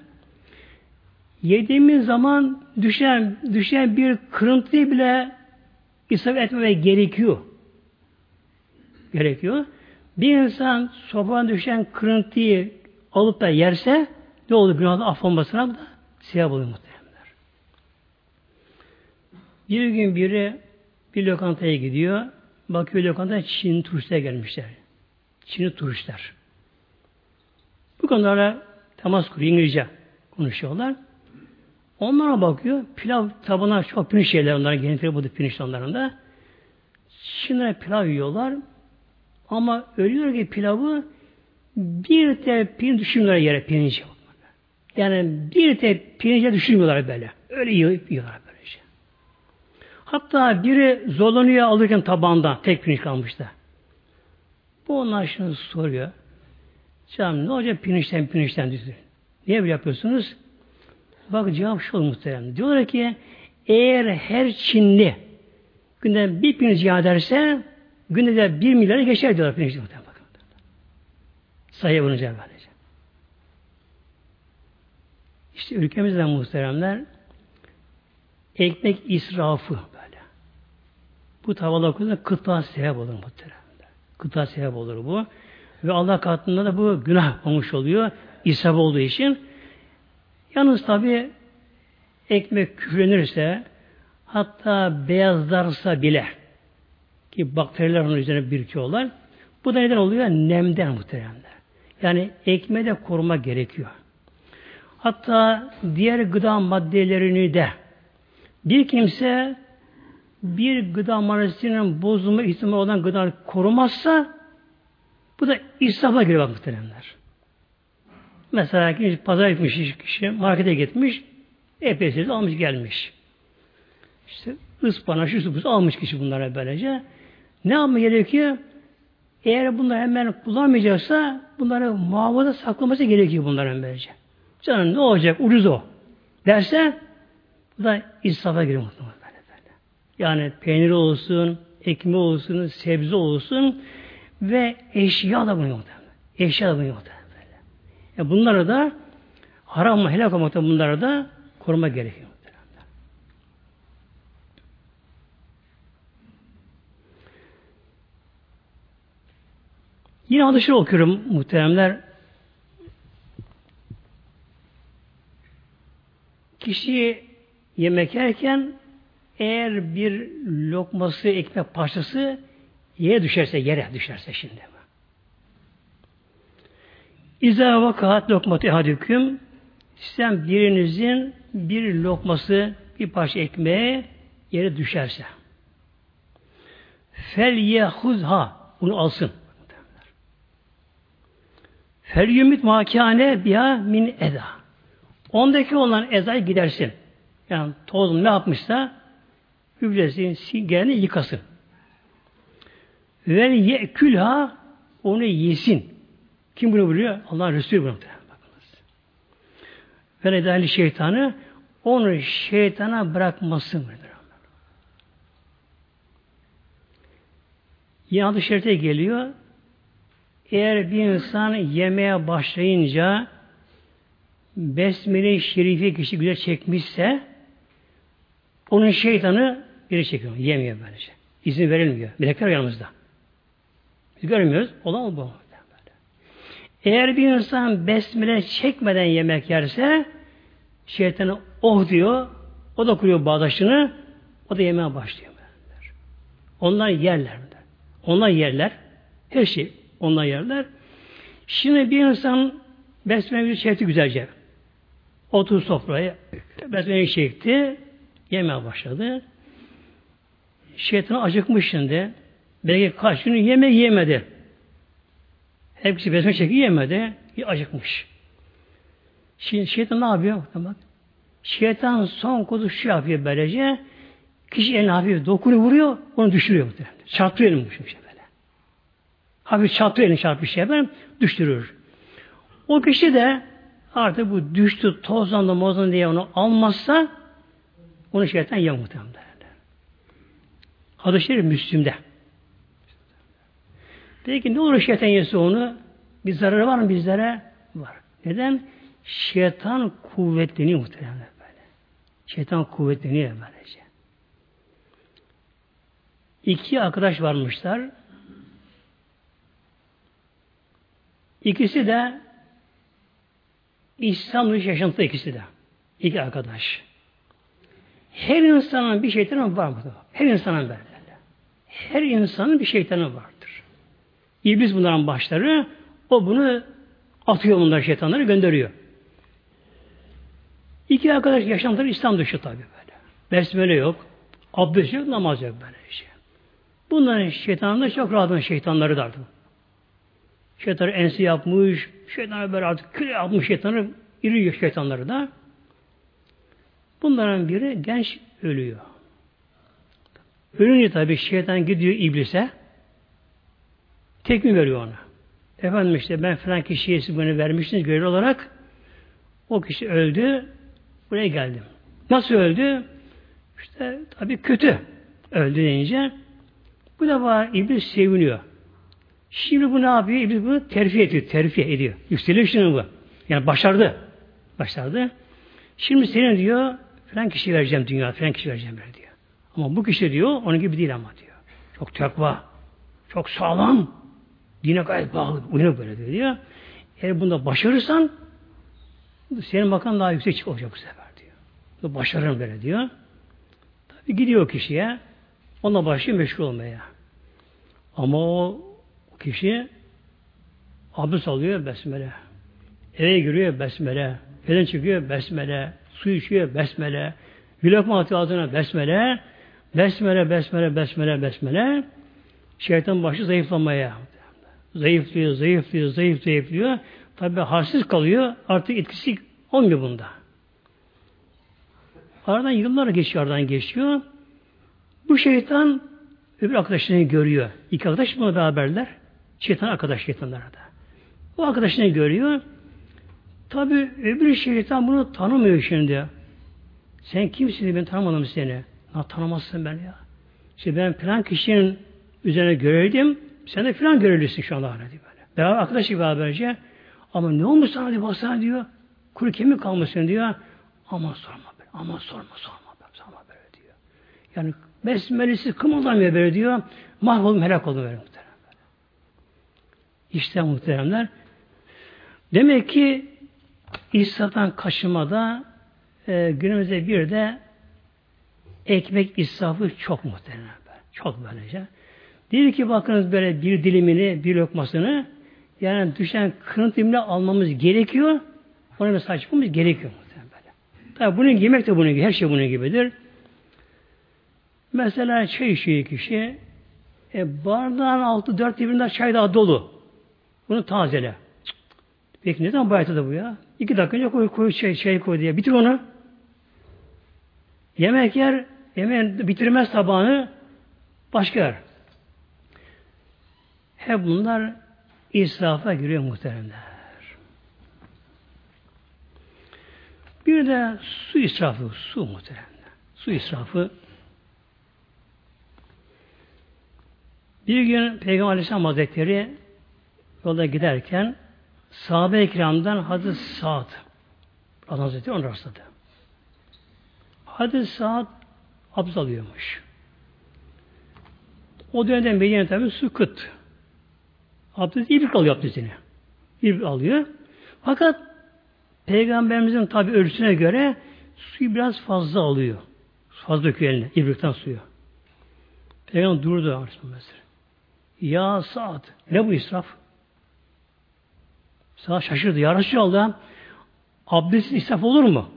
Yediğimiz zaman düşen düşen bir kırıntıyı bile israf etmemek gerekiyor. Gerekiyor. Bir insan sobadan düşen kırıntıyı alıp da yerse ne olur günahın affolmasına da siyah oluyor muhteremler. Bir gün biri bir lokantaya gidiyor. Bakıyor lokantaya Çin turistler gelmişler. Çinli turistler. Bu konulara temas kuruyor. İngilizce konuşuyorlar. Onlara bakıyor. Pilav tabına çok pirinç şeyler onların genellikle bu pirinç onlarında. Şimdi pilav yiyorlar. Ama ölüyor ki pilavı bir de pirinç düşünmüyorlar yere pirinç. Yani bir de pirince düşünmüyorlar böyle. Öyle yiyorlar böylece. Hatta biri zorlanıyor alırken tabandan tek pirinç kalmıştı. Bu onlar şimdi soruyor. Canım ne olacak pirinçten pirinçten diyor. Niye böyle yapıyorsunuz? Bak cevap şu muhterem. Diyorlar ki eğer her Çinli günde bir pirinç yağ derse günde de bir milyara geçer diyorlar pirinç muhterem. Bakın. Sayı bunu cevap vereceğim. İşte ülkemizde muhteremler ekmek israfı böyle. Bu tavalar konusunda kıta sebep olur muhteremler. Kıta sebep olur bu. Ve Allah katında da bu günah olmuş oluyor. İsraf olduğu için. Yalnız tabi ekmek küflenirse hatta beyazlarsa bile ki bakteriler onun üzerine birikiyorlar. Bu da neden oluyor? Nemden muhteremler. Yani ekmeği de koruma gerekiyor. Hatta diğer gıda maddelerini de bir kimse bir gıda maddesinin bozulma ihtimali olan gıda korumazsa bu da israfa giriyor muhteremler. Mesela kişi pazar gitmiş kişi, markete gitmiş, epey sesi almış gelmiş. İşte ıspana, şu su almış kişi bunlara böylece. Ne yapma gerekiyor? Eğer bunları hemen kullanmayacaksa bunları muhafaza saklaması gerekiyor bunların böylece. Canım ne olacak? Ucuz o. Derse bu da israfa giriyor muhtemelen. Yani peynir olsun, ekmeği olsun, sebze olsun ve eşya da bunu muhtemelen. Eşya da bunu muhtemelen. Yani bunları da haram mı helak olmakta bunları da koruma gerekiyor. Yine hadisleri okuyorum muhteremler. Kişi yemek yerken eğer bir lokması, ekmek parçası yere düşerse, yere düşerse şimdi. İza vakat lokmatı ehadüküm sen birinizin bir lokması, bir parça ekmeğe yere düşerse. Fel yehuzha bunu alsın. Fel yumit makane biha min eda. Ondaki olan ezayı gidersin. Yani toz ne yapmışsa hücresini, geleni yıkasın. Vel yekülha onu yesin. Kim bunu biliyor? Allah Resulü bunu bakınız. Ve nedali şeytanı onu şeytana bırakmasın. Yine adı şerite geliyor. Eğer bir insan yemeye başlayınca Besmele-i Şerifi kişi güzel çekmişse onun şeytanı geri çekiyor. Yemiyor böylece. İzin verilmiyor. Melekler yanımızda. Biz görmüyoruz. Olan bu. Eğer bir insan besmele çekmeden yemek yerse şeytanı oh diyor. O da kuruyor bağdaşını. O da yemeye başlıyor. Onlar yerler. Onlar yerler. Her şey onlar yerler. Şimdi bir insan besmele çekti güzelce. Otur sofraya. Besmele çekti. Yemeye başladı. Şeytan acıkmış şimdi. Belki kaç gün yemek yemedi. Hepsi besmele çekiyor yemedi. Acıkmış. Şimdi şeytan ne yapıyor? Bak. Şeytan son kodu şu yapıyor böylece. Kişi eline hafif dokunu vuruyor, onu düşürüyor. Çarptırıyor elini bu şey böyle. Hafif çarptırıyor elini çarpmış şey böyle, düşürür. O kişi de artık bu düştü, tozlandı, mozlandı diye onu almazsa onu şeytan yer muhtemelen. Hadis-i Müslüm'de. Peki ne olur şeytan yese onu? Bir zararı var mı bizlere? Var. Neden? Şeytan kuvvetleniyor muhtemelen böyle. Şeytan kuvvetleniyor böylece. İki arkadaş varmışlar. İkisi de İslam dışı yaşantıda ikisi de. İki arkadaş. Her insanın bir şeytanı var mı? Her insanın böyle. Her insanın bir şeytanı var. İblis bunların başları. O bunu atıyor bunlar şeytanları gönderiyor. İki arkadaş yaşamları İslam dışı tabi böyle. Besmele yok. Abdest yok, namaz yok böyle şey. Bunların şeytanında çok rahatın şeytanları dardı. Şeytanı ensi yapmış, şeytanı böyle artık küle yapmış şeytanı, iri şeytanları da. Bunların biri genç ölüyor. Ölünce tabi şeytan gidiyor iblise. Tekmi veriyor ona. Efendim işte ben falan kişiye siz bunu vermiştiniz görev olarak. O kişi öldü. Buraya geldim. Nasıl öldü? İşte tabi kötü. Öldü deyince bu defa iblis seviniyor. Şimdi bu ne yapıyor? İblis bunu terfi ediyor. Terfi ediyor. Yükseliyor şimdi bu. Yani başardı. Başardı. Şimdi senin diyor falan kişi vereceğim dünya, falan kişi vereceğim böyle diyor. Ama bu kişi diyor onun gibi değil ama diyor. Çok takva, çok sağlam, dine gayet bağlı, uyanık böyle diyor. Eğer bunda başarırsan senin makam daha yüksek olacak bu sefer diyor. Başarırım böyle diyor. Tabi gidiyor kişiye. Onunla başlıyor meşgul olmaya. Ama o kişi abdest alıyor besmele. Eve giriyor besmele. Evden çıkıyor besmele. Su içiyor besmele. Bir lokma atıyor ağzına besmele. Besmele, besmele, besmele, besmele. Şeytan başı zayıflamaya. Zayıflıyor, zayıflıyor, zayıf, zayıflıyor. Tabi halsiz kalıyor. Artık etkisi olmuyor bunda. Aradan yıllar geçiyor, aradan geçiyor. Bu şeytan öbür arkadaşını görüyor. İki arkadaş mı beraberler? Şeytan arkadaş şeytanlar da. O arkadaşını görüyor. Tabi öbür şeytan bunu tanımıyor şimdi. Sen kimsin? Ben tanımadım seni. Na tanımazsın ben ya. İşte ben falan kişinin üzerine görevliydim. Sen de falan görevlisin şu anda. Böyle. Beraber arkadaş gibi beraberce. Ama ne olmuş sana diye baksana diyor. Kuru kemik kalmışsın diyor. Ama sorma böyle. Ama sorma sorma. Sorma böyle diyor. Yani besmelesiz kımıldamıyor böyle diyor. Mahvolum helak oldu böyle muhterem. İşte muhteremler. Demek ki İsraftan kaçınmada e, günümüzde bir de ekmek israfı çok muhtemelen. Çok böylece. Değil ki bakınız böyle bir dilimini, bir lokmasını yani düşen kırıntı almamız gerekiyor. Ona mesela çıkmamız gerekiyor. Tabi bunun yemek de bunun gibi, her şey bunun gibidir. Mesela çay içiyor kişi, e, bardağın altı dört dibinde çay daha dolu. Bunu tazele. Peki neden bayatı bu ya? İki dakika önce koy, koy şey, şey koy diye. Bitir onu. Yemek yer, yemeğin bitirmez tabağını başka yer. Hep bunlar israfa giriyor muhteremler. Bir de su israfı, su muhteremler. Su israfı. Bir gün Peygamber Aleyhisselam Hazretleri yolda giderken sahabe-i kiramdan Hadis Sa'd Hazretleri onu rastladı. Hadis Sa'd abdest alıyormuş. O dönemde Medine tabi su kıt. Abdest ibrik alıyor abdestini. İbrik alıyor. Fakat Peygamberimizin tabi ölçüsüne göre suyu biraz fazla alıyor. Fazla döküyor eline. İbrikten suyu. Peygamber durdu. Ya Sa'd ne bu israf? Sana şaşırdı. Ya Resulallah abdestin israf olur mu?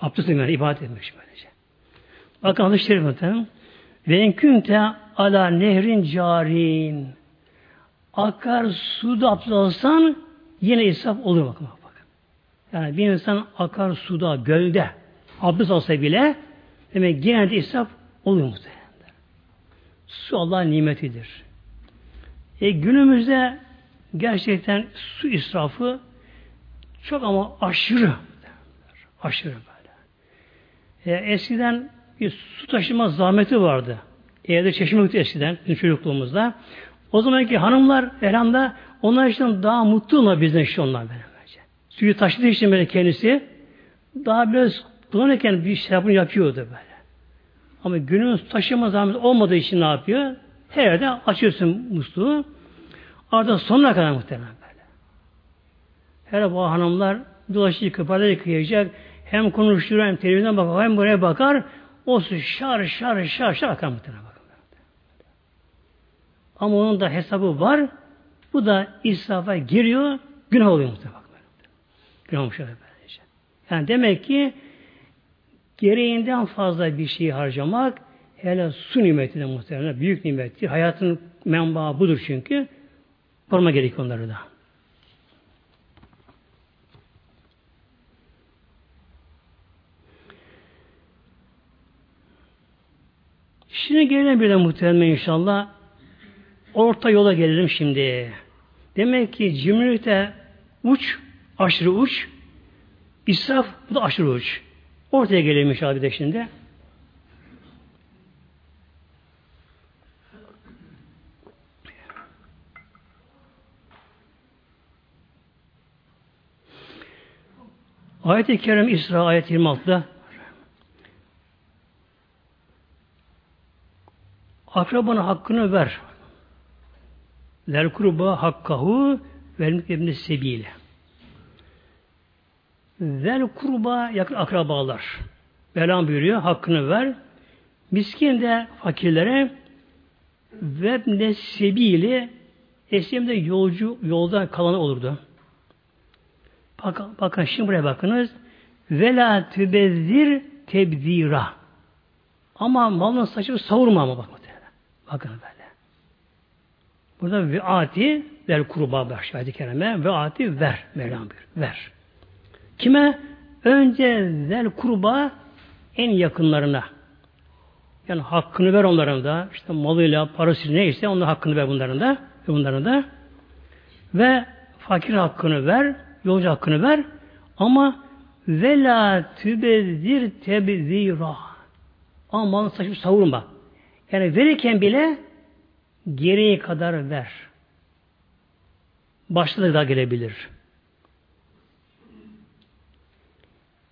Abdestin yani ibadet etmiş böylece. Bakın hadis-i şerif efendim. Ve enkünte ala nehrin carin. Akar suda abdest alsan yine israf olur bakın. bakın. Yani bir insan akar suda, gölde abdest alsa bile demek yine de israf oluyor muhtemelen. Su Allah'ın nimetidir. E günümüzde gerçekten su israfı çok ama aşırı. Aşırı böyle. E, eskiden bir su taşıma zahmeti vardı. Evde çeşme yoktu eskiden çocukluğumuzda. O zamanki hanımlar elhamda onlar için daha mutlu onlar bizden işte onlar böyle. Bence. Suyu taşıdığı için böyle kendisi daha biraz kullanırken bir şey yapıyordu böyle. Ama günümüz taşıma zahmeti olmadığı için ne yapıyor? Her yerde açıyorsun musluğu. Ardından sonuna kadar muhtemelen böyle. Her bu hanımlar dolaşıp yıkıp, yıkayacak. Hem konuşturuyor hem televizyona bakar hem buraya bakar. O su şar şar şar şar akar muhtemelen. Ama onun da hesabı var. Bu da israfa giriyor. Günah oluyor muhtemelen. Günah olmuş öyle böylece. Yani demek ki gereğinden fazla bir şey harcamak hele su nimeti de muhtemelen büyük nimettir. Hayatın menbaı budur çünkü. Koruma gerekiyor onları da. Şimdi gelelim bir de muhtemelen inşallah. Orta yola gelelim şimdi. Demek ki cimrilikte uç, aşırı uç, israf bu da aşırı uç. Ortaya gelelim inşallah bir de şimdi. Ayet-i Kerim İsra ayet 26'da akrabana hakkını ver. Ler kurba hakkahu vel ibn sebile. Vel kurba yakın akrabalar. Velan buyuruyor. Hakkını ver. Miskin de fakirlere ve ne sebili Eskiden yolcu yolda kalanı olurdu. Bakın, bakın şimdi buraya bakınız. Vela tübezzir tebzira. Ama malın saçını savurma ama bak. Bakın böyle. Burada veati ver kurba baş ayet-i kerime veati ver Mevlam buyur. Ver. Kime? Önce zel kurba en yakınlarına. Yani hakkını ver onların da. İşte malıyla, parası neyse onun hakkını ver bunların da. Bunların da. Ve fakir hakkını ver, yolcu hakkını ver. Ama vela tübezir tebzira. Ama malını saçıp savurma. Yani verirken bile gereği kadar ver. Başta da gelebilir.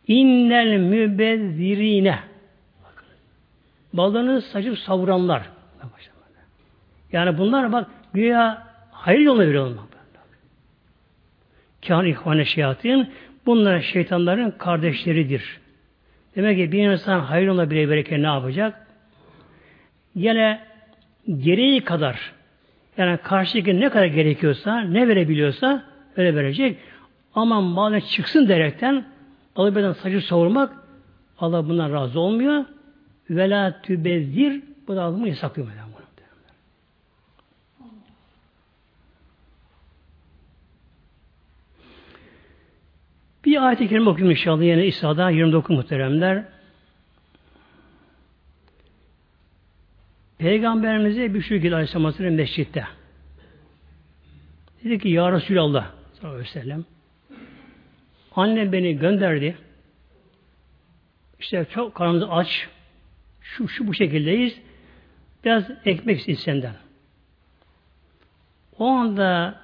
İnnel mübezzirine balını saçıp savuranlar. Yani bunlar bak güya hayır yoluna veriyorlar. Kâhın ihvane şeyatin bunlar şeytanların kardeşleridir. Demek ki bir insan hayır yoluna bile verirken ne yapacak? Yine gereği kadar yani karşıdaki ne kadar gerekiyorsa, ne verebiliyorsa öyle verecek. Ama malına çıksın derekten alıp eden saçı savurmak Allah bundan razı olmuyor. Vela tübezzir bu da adımı yasaklıyor. Bir ayet-i kerime okuyayım inşallah yine İsa'da 29 muhteremler. Peygamberimize bir gibi Aleyhisselam Hazretleri mescitte. Dedi ki Ya Resulallah sallallahu aleyhi ve sellem annem beni gönderdi. İşte çok karnımız aç. Şu, şu bu şekildeyiz. Biraz ekmek istedim senden. O anda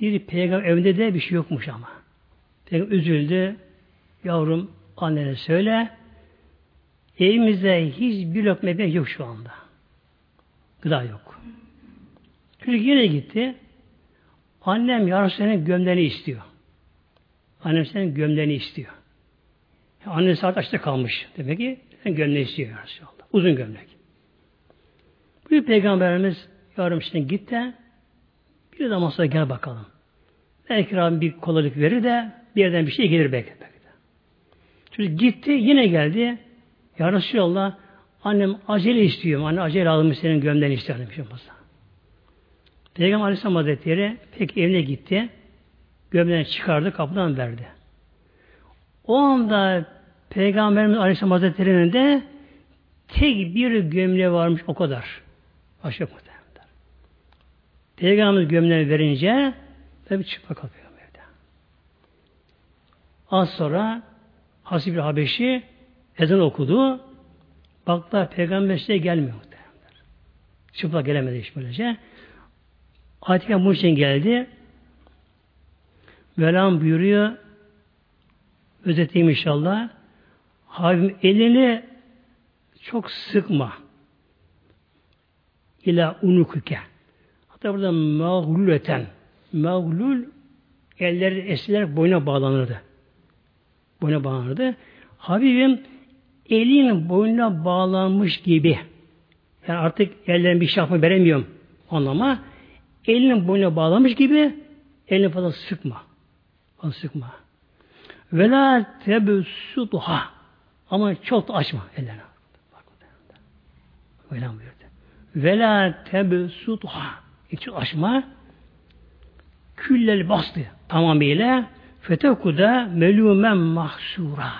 bir peygamber evinde de bir şey yokmuş ama. Peygamber üzüldü. Yavrum annene söyle. Evimizde hiçbir lokma ekmek yok şu anda. Gıda yok. Çocuk yine gitti. Annem yarın senin gömleğini istiyor. Annem senin gömleğini istiyor. Anne saat açta kalmış. Demek ki sen gömleği istiyor inşallah. Uzun gömlek. Bu peygamberimiz yarım şimdi git de bir de masaya gel bakalım. Belki Rabbim bir kolaylık verir de bir yerden bir şey gelir belki. belki de. Çocuk gitti yine geldi. Ya Resulallah annem acele istiyorum. Anne acele almış senin gömleğini istiyorum. Şey Peygamber Aleyhisselam Hazretleri pek evine gitti. Gömleğini çıkardı, kapıdan verdi. O anda Peygamberimiz Aleyhisselam Hazretleri'nin de tek bir gömleği varmış o kadar. Başka muhtemelen. Peygamberimiz gömleğini verince tabi çıplak kalkıyor evde. Az sonra Hasib Habeşi ezan okudu. Baktılar peygamber size gelmiyor. Çıplak gelemedi hiç böylece. Ayet-i bunun için geldi. Velam buyuruyor özeteyim inşallah. Habibim elini çok sıkma. İla unukuke. Hatta burada mağluleten. Mağlul elleri eskiler boyuna bağlanırdı. Boyuna bağlanırdı. Habibim elin boynuna bağlanmış gibi yani artık ellerin bir şey yapma veremiyorum anlama elinin boynuna bağlanmış gibi elini fazla sıkma. Fazla sıkma. Ve la tebsutha Ama çok da açma ellerini. Öyle buyurdu. Ve la tebsutha. Hiç açma. Küllel bastı tamamıyla fetekuda melûmen mahsura.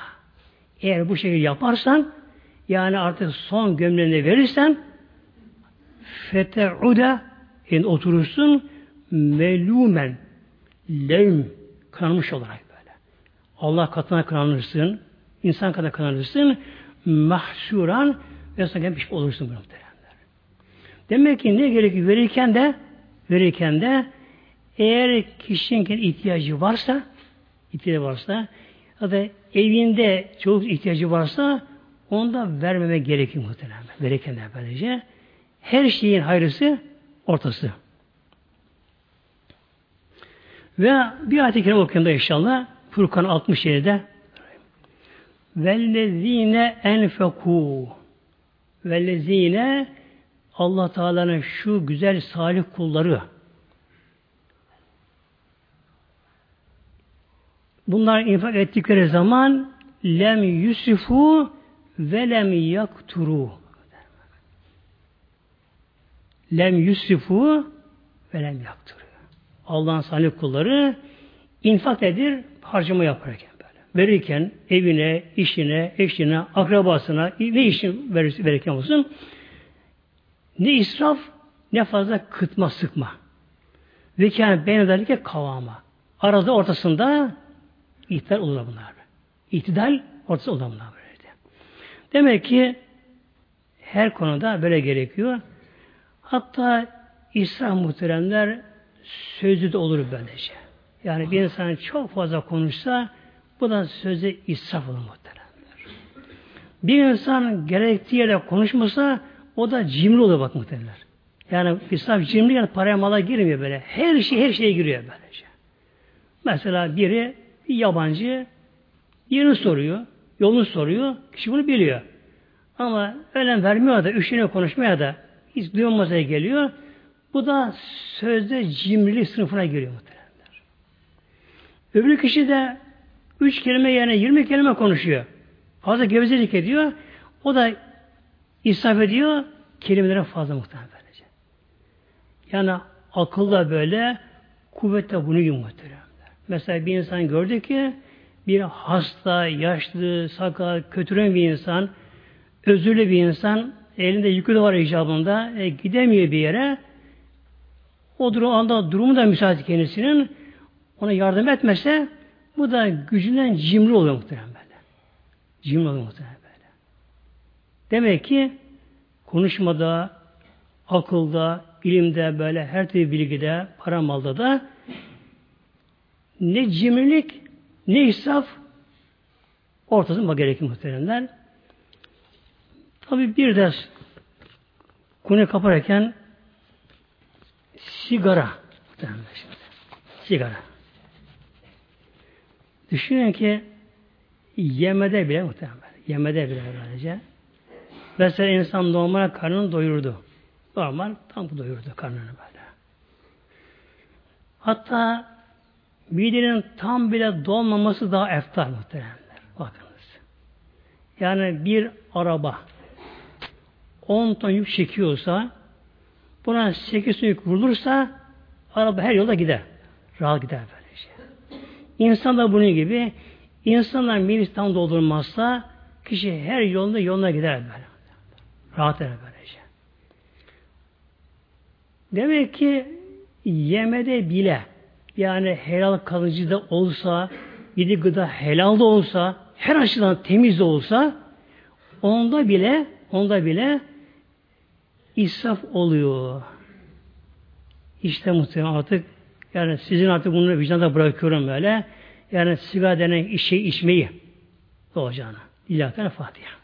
Eğer bu şekilde yaparsan yani artık son gömleğini verirsen feteuda yani oturursun melûmen levm kınanmış olarak böyle. Allah katına kınanırsın, insan katına kınanırsın, mahsuran ve gelmiş olursun bu muhteremler. Demek ki ne gerekiyor verirken de verirken de eğer kişinin ihtiyacı varsa ihtiyacı varsa ya da evinde çocuk ihtiyacı varsa onu vermeme gerekiyor muhtemelen. Verirken böylece. Her şeyin hayrısı ortası. Ve bir ayet-i kerime okuyalım da inşallah. Furkan 67'de Vellezine enfekû Vellezine Allah Teala'nın şu güzel salih kulları bunlar infak ettikleri zaman lem yusifu ve lem yakturu lem yusifu ve lem yakturu Allah'ın salih kulları infak nedir? Harcama yaparken böyle. Verirken evine, işine, eşine, akrabasına ne işin verirken olsun ne israf ne fazla kıtma sıkma. Ve yani beynedalike kavama. Arada ortasında İhtidal olur bunlar. İhtidal ortası olur bunlar böyle. Demek ki her konuda böyle gerekiyor. Hatta İslam muhteremler sözlü de olur böylece. Yani bir insan çok fazla konuşsa bu da sözü israf olur muhteremler. Bir insan gerektiği yerde konuşmasa o da cimri olur bak muhteremler. Yani israf cimri yani paraya mala girmiyor böyle. Her şey her şeye giriyor böylece. Mesela biri bir yabancı yerini soruyor, yolunu soruyor, kişi bunu biliyor. Ama önem vermiyor da, üşeniyor konuşmaya da hiç duyulmazaya geliyor. Bu da sözde cimrilik sınıfına giriyor muhtemelenler. Öbür kişi de üç kelime yerine yirmi kelime konuşuyor. Fazla gevezelik ediyor. O da israf ediyor. Kelimelere fazla muhtemelen. Yani akılla böyle kuvvetle bunu muhtemelen. Mesela bir insan gördü ki bir hasta, yaşlı, sakal, kötüren bir insan, özürlü bir insan, elinde yükü de var icabında, e, gidemiyor bir yere. O durum anda durumu da müsait kendisinin ona yardım etmese bu da gücünden cimri oluyor muhtemelen böyle. Cimri oluyor muhtemelen böyle. Demek ki konuşmada, akılda, ilimde böyle her türlü bilgide, para malda da ne cimrilik ne israf ortasında gerekir muhteremler. Tabi bir ders konu kaparken sigara. Sigara. Düşünün ki yemede bile muhtemelen yemede bile böylece mesela insan normal karnını doyurdu. Normal tam doyurdu karnını böyle. Hatta midenin tam bile dolmaması daha eftar muhteremler. Bakınız. Yani bir araba 10 ton yük çekiyorsa buna 8 ton yük vurulursa araba her yolda gider. Rahat gider böylece. Şey. İnsan da bunun gibi insanlar midesi tam doldurmazsa kişi her yolda yoluna gider böyle. Rahat eder böylece. Şey. Demek ki yemede bile yani helal kalıcı da olsa, yedi gıda helal da olsa, her açıdan temiz de olsa, onda bile, onda bile israf oluyor. İşte muhtemelen artık yani sizin artık bunu vicdanda bırakıyorum böyle. Yani sigara denen işi içmeyi olacağını. İlahi Fatiha.